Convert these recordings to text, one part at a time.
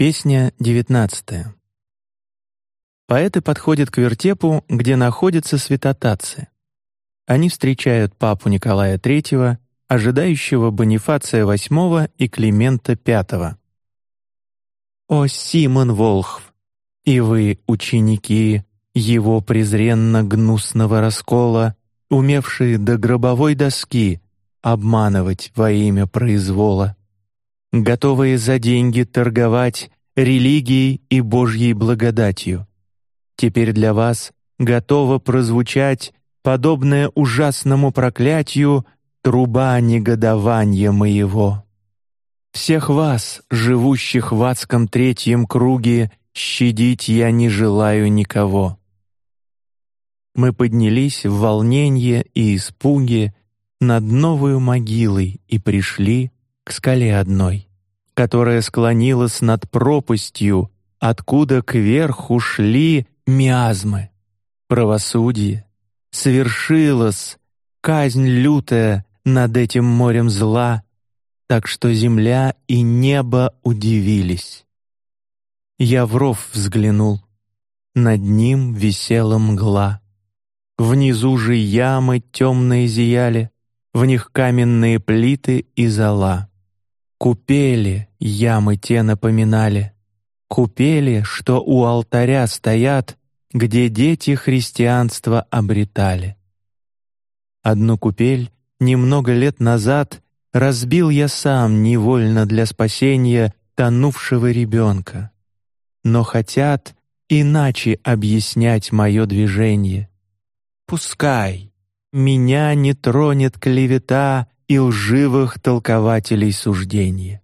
Песня девятнадцатая. Поэты подходят к вертепу, где находятся святотатцы. Они встречают папу Николая III, ожидающего Бонифация VIII и Климента V. О Симон Волхв, и вы ученики его презренно гнусного раскола, умевшие до гробовой доски обманывать во имя произвола готовые за деньги торговать религией и Божьей благодатью. Теперь для вас готова прозвучать подобное ужасному проклятию труба негодования моего. Всех вас, живущих в адском третьем круге, щадить я не желаю никого. Мы поднялись в волнение и испуге над новой могилой и пришли к скале одной, которая склонилась над пропастью, откуда кверху шли миазмы. Правосудие совершилось, казнь лютая над этим морем зла, так что земля и небо удивились. Я в ров взглянул, над ним висела мгла. Внизу же ямы темные зияли, в них каменные плиты и зола. Купели ямы те напоминали, купели, что у алтаря стоят, где дети христианства обретали. Одну купель немного лет назад разбил я сам невольно для спасения тонувшего ребенка, но хотят иначе объяснять мое движение. Пускай меня не тронет клевета и лживых толкователей суждения.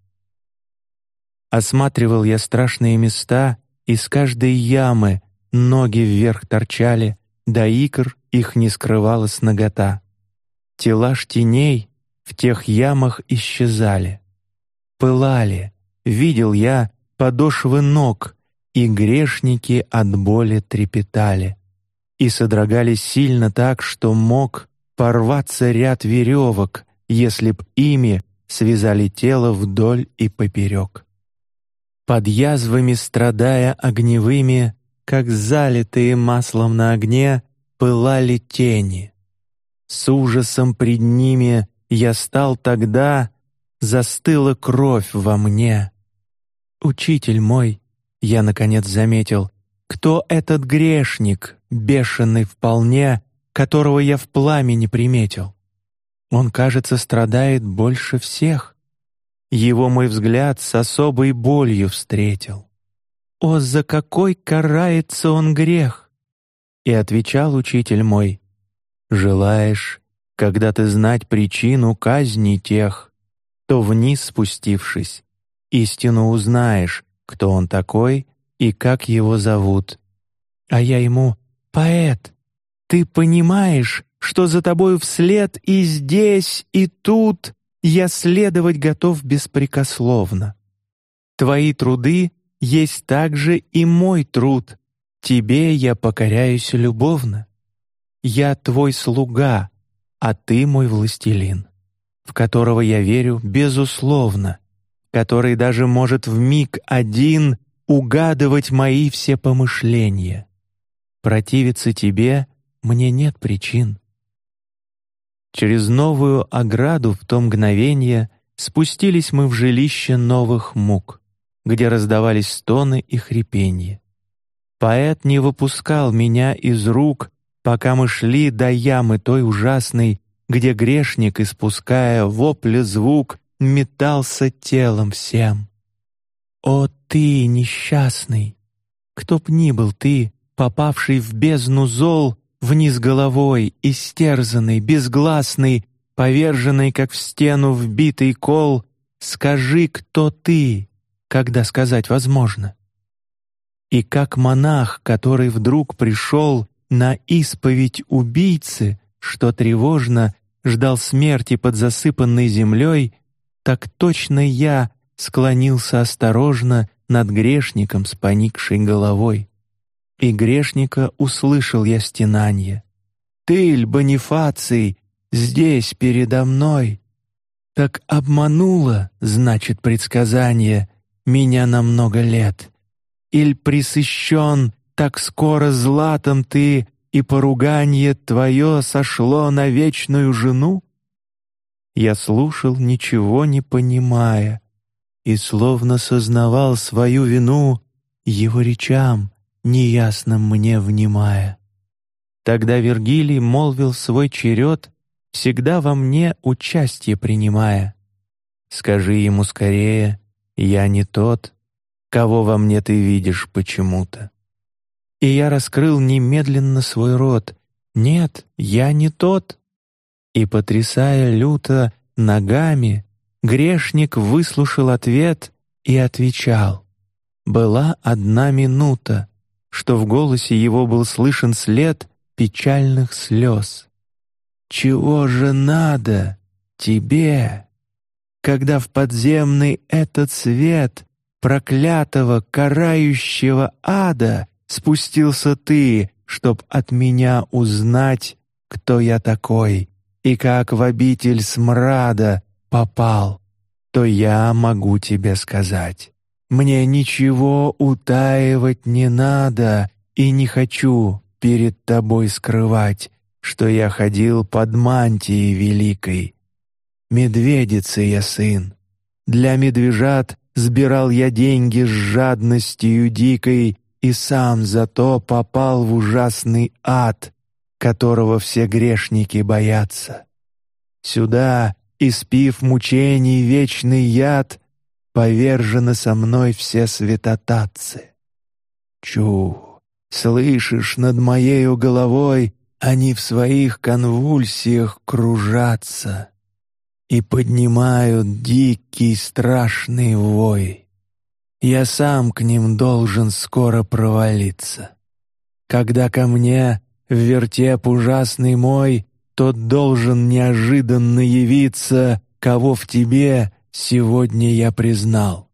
Осматривал я страшные места, из каждой ямы ноги вверх торчали, до икр их не скрывалась нагота. Тела ж теней в тех ямах исчезали, пылали. Видел я подошвы ног, и грешники от боли трепетали и содрогались сильно так, что мог порваться ряд веревок, если б ими связали тело вдоль и поперек. Под язвами страдая огневыми, как залитые маслом на огне, пылали тени. С ужасом пред ними я стал тогда, застыла кровь во мне. Учитель мой, я наконец заметил, кто этот грешник, бешеный вполне, которого я в пламени приметил. Он, кажется, страдает больше всех. Его мой взгляд с особой болью встретил. О, за какой карается он грех! И отвечал учитель мой: Желаешь, когда ты знать причину казни тех, то вниз спустившись, истину узнаешь, кто он такой и как его зовут. А я ему: поэт, ты понимаешь, что за тобою вслед и здесь, и тут я следовать готов беспрекословно. Твои труды есть также и мой труд. Тебе я покоряюсь любовно. Я твой слуга, а ты мой властелин, в которого я верю безусловно, который даже может в миг один угадывать мои все помышления. Противиться тебе мне нет причин. Через новую ограду в то мгновение спустились мы в жилище новых мук, где раздавались стоны и хрипенье. Поэт не выпускал меня из рук, пока мы шли до ямы той ужасной, где грешник, испуская вопли звук, метался телом всем. О ты несчастный, кто б ни был ты, попавший в бездну зол, вниз головой, истерзанный, безгласный, поверженный, как в стену вбитый кол, скажи, кто ты, когда сказать возможно. И как монах, который вдруг пришел на исповедь убийцы, что тревожно ждал смерти под засыпанной землей, так точно я склонился осторожно над грешником с поникшей головой и грешника услышал я стенанье. Ты, Бонифаций, здесь передо мной. Так обмануло, значит, предсказание, меня на много лет? Иль присыщен так скоро златом ты, и поруганье твое сошло на вечную жену? Я слушал, ничего не понимая, и словно сознавал свою вину его речам, неясным мне внимая. Тогда Вергилий молвил свой черед, всегда во мне участие принимая. Скажи ему скорее, я не тот, кого во мне ты видишь почему-то. И я раскрыл немедленно свой рот. Нет, я не тот. И потрясая люто ногами, грешник выслушал ответ и отвечал. Была одна минута, что в голосе его был слышен след печальных слез. Чего же надо тебе, когда в подземный этот свет проклятого карающего ада спустился ты, чтоб от меня узнать, кто я такой и как в обитель смрада попал, то я могу тебе сказать. Мне ничего утаивать не надо и не хочу перед тобой скрывать, что я ходил под мантией великой. Медведицы я сын. Для медвежат сбирал я деньги с жадностью дикой и сам зато попал в ужасный ад, которого все грешники боятся. Сюда, испив мучений вечный яд, повержены со мной все святотатцы. Чу, слышишь над моею головой, они в своих конвульсиях кружатся и поднимают дикий страшный вой. Я сам к ним должен скоро провалиться. Когда ко мне в вертеп ужасный мой, тот должен неожиданно явиться, кого в тебе сегодня я признал.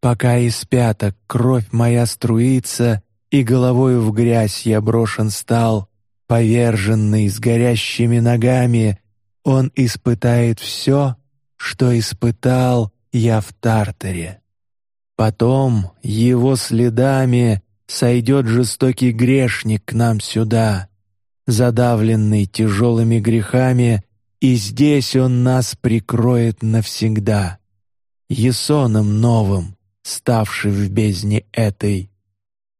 Пока из пяток кровь моя струится и головою в грязь я брошен стал, поверженный с горящими ногами, он испытает все, что испытал я в Тартаре. Потом его следами сойдет жестокий грешник к нам сюда, задавленный тяжелыми грехами, и здесь он нас прикроет навсегда. Есоном новым, ставший в бездне этой,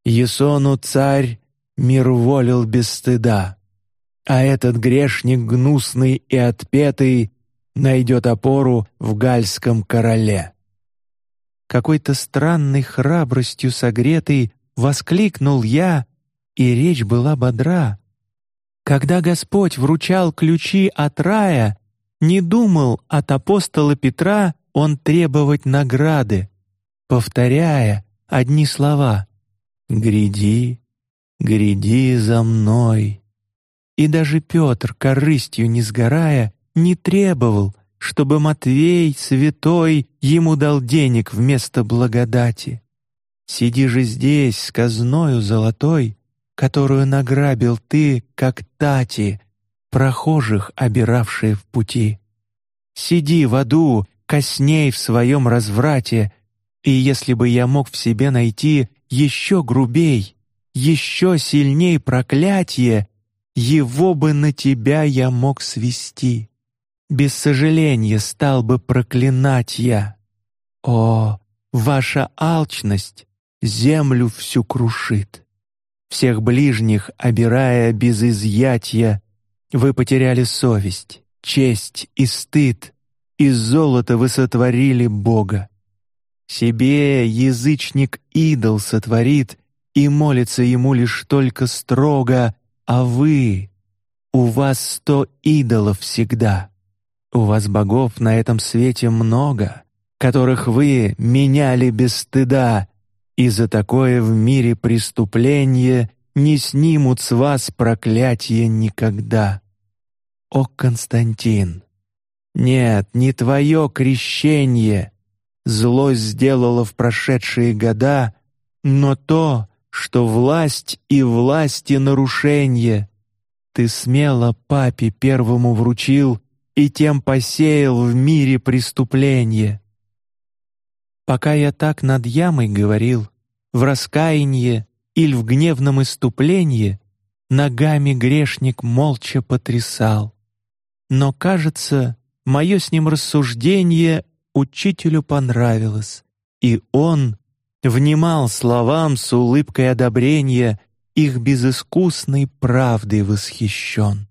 Есону царь мир волил без стыда, а этот грешник гнусный и отпетый найдет опору в гальском короле какой-то странной храбростью согретый, воскликнул я, и речь была бодра. Когда Господь вручал ключи от рая, не думал от апостола Петра он требовать награды, повторяя одни слова: "Гряди, гряди за мной". И даже Петр, корыстью не сгорая, не требовал, чтобы Матвей святой ему дал денег вместо благодати. Сиди же здесь с казною золотой, которую награбил ты, как тати, прохожих обиравшие в пути. Сиди в аду, косней в своем разврате, и если бы я мог в себе найти еще грубей, еще сильней проклятие, его бы на тебя я мог свести без сожаления стал бы проклинать я. О, ваша алчность землю всю крушит. Всех ближних, обирая без изъятия, вы потеряли совесть, честь и стыд, из золота вы сотворили Бога. Себе язычник идол сотворит и молится ему лишь только строго, а вы, у вас сто идолов всегда. У вас богов на этом свете много, которых вы меняли без стыда, и за такое в мире преступление не снимут с вас проклятие никогда. О Константин, нет, не твое крещение зло сделало в прошедшие года, но то, что власть и власти нарушение ты смело папе первому вручил и тем посеял в мире преступление. Пока я так над ямой говорил, в раскаянии или в гневном иступлении, ногами грешник молча потрясал. Но, кажется, мое с ним рассуждение учителю понравилось, и он внимал словам с улыбкой одобрения, их безыскусной правдой восхищен.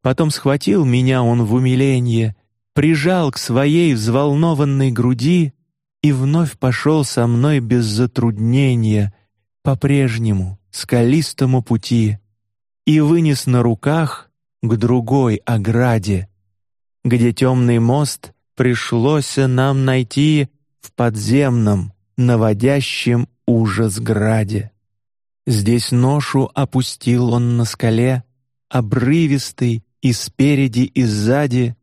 Потом схватил меня он в умиление, прижал к своей взволнованной груди и вновь пошел со мной без затруднения по прежнему скалистому пути и вынес на руках к другой ограде, где темный мост пришлось нам найти в подземном, наводящем ужас граде. Здесь ношу опустил он на скале, обрывистый и спереди и сзади,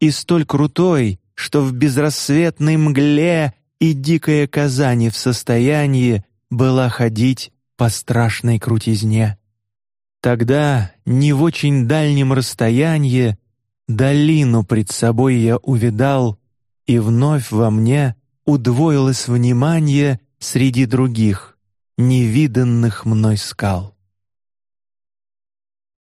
и столь крутой, что в безрассветной мгле и дикая Казани в состоянии была ходить по страшной крутизне. Тогда не в очень дальнем расстоянии долину пред собой я увидал, и вновь во мне удвоилось внимание среди других невиданных мной скал.